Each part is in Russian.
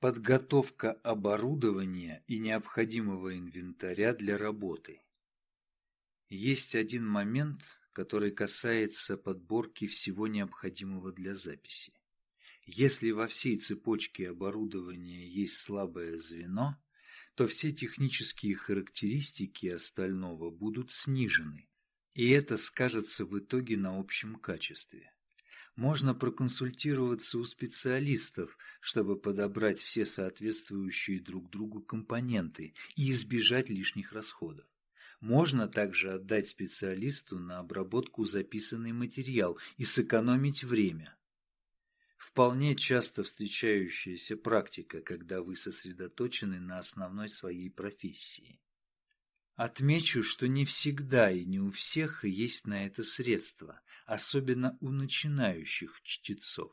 Подготовка оборудования и необходимого инвентаря для работы. Есть один момент, который касается подборки всего необходимого для записи. Если во всей цепочке оборудования есть слабое звено, то все технические характеристики остального будут снижены, и это скажется в итоге на общем качестве. Можно проконсультироваться у специалистов, чтобы подобрать все соответствующие друг другу компоненты и избежать лишних расходов. Можно также отдать специалисту на обработку записанный материал и сэкономить время. Вполне часто встречающаяся практика, когда вы сосредоточены на основной своей профессии. Отмечу, что не всегда и не у всех есть на это средства, особенно у начинающих чтецов.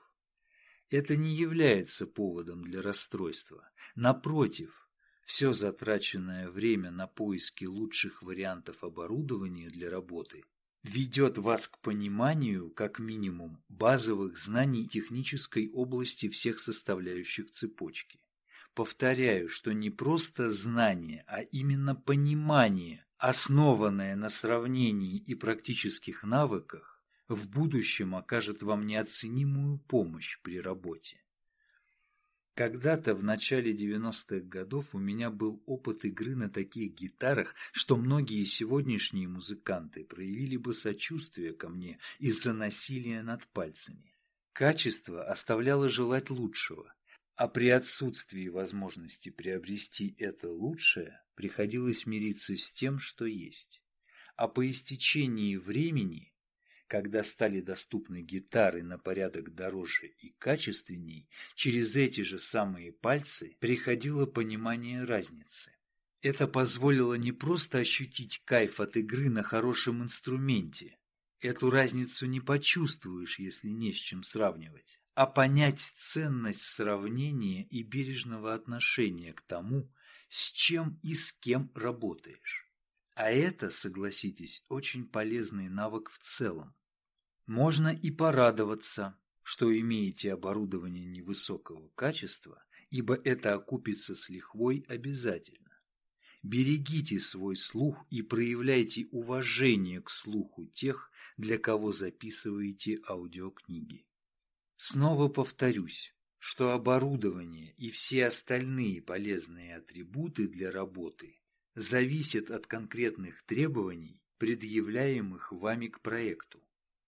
Это не является поводом для расстройства. Напротив, все затраченное время на поиски лучших вариантов оборудования для работы ведет вас к пониманию, как минимум, базовых знаний технической области всех составляющих цепочки. Повторяю, что не просто знание, а именно понимание, основанное на сравнении и практических навыках, в будущем окажет вам неоценимую помощь при работе. Когда-то в начале 90-х годов у меня был опыт игры на таких гитарах, что многие сегодняшние музыканты проявили бы сочувствие ко мне из-за насилия над пальцами. Качество оставляло желать лучшего, а при отсутствии возможности приобрести это лучшее приходилось мириться с тем, что есть. А по истечении времени когда стали доступны гитары на порядок дороже и качественней, через эти же самые пальцы приходило понимание разницы. Это позволило не просто ощутить кайф от игры на хорошем инструменте. Эту разницу не почувствуешь, если не с чем сравнивать. А понять ценность сравнения и бережного отношения к тому, с чем и с кем работаешь. А это, согласитесь, очень полезный навык в целом. Можно и порадоваться, что имеете оборудование невысокого качества, ибо это окупится с лихвой обязательно. Берегите свой слух и проявляйте уважение к слуху тех, для кого записываете аудиокниги. Снова повторюсь, что оборудование и все остальные полезные атрибуты для работы зависит от конкретных требований, предъявляемых вами к проекту.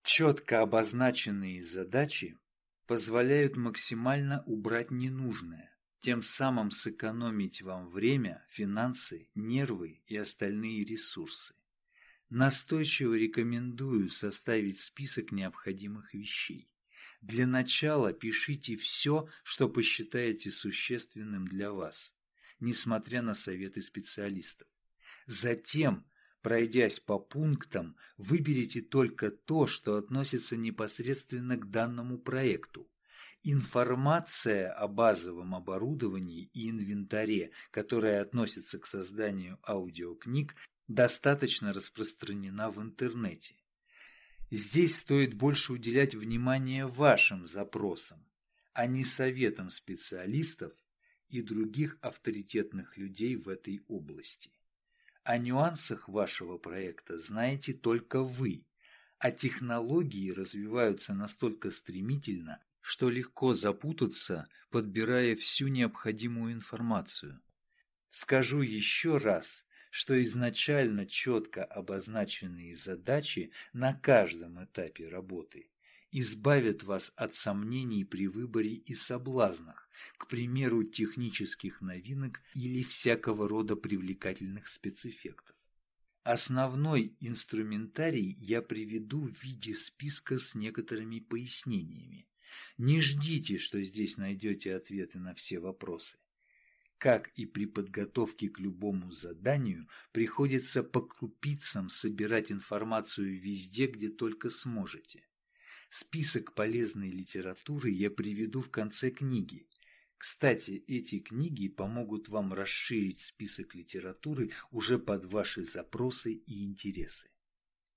Четко обозначенные задачи позволяют максимально убрать ненужное, тем самым сэкономить вам время, финансы, нервы и остальные ресурсы. Настойчиво рекомендую составить список необходимых вещей. Для начала пишите все, что посчитаете существенным для вас несмотря на советы специалистов. Затем, пройдясь по пунктам, выберите только то, что относится непосредственно к данному проекту. Информация о базовом оборудовании и инвентаре, которая относится к созданию аудиокниг, достаточно распространена в интернете. Здесь стоит больше уделять внимание вашим запросам, а не советам специалистов и других авторитетных людей в этой области. О нюансах вашего проекта знаете только вы, а технологии развиваются настолько стремительно, что легко запутаться, подбирая всю необходимую информацию. Скажу еще раз, что изначально четко обозначенные задачи на каждом этапе работы избавят вас от сомнений при выборе и соблазнах, к примеру, технических новинок или всякого рода привлекательных спецэффектов. Основной инструментарий я приведу в виде списка с некоторыми пояснениями. Не ждите, что здесь найдете ответы на все вопросы. Как и при подготовке к любому заданию, приходится по крупицам собирать информацию везде, где только сможете. Список полезной литературы я приведу в конце книги, кстати, эти книги помогут вам расширить список литературы уже под ваши запросы и интересы.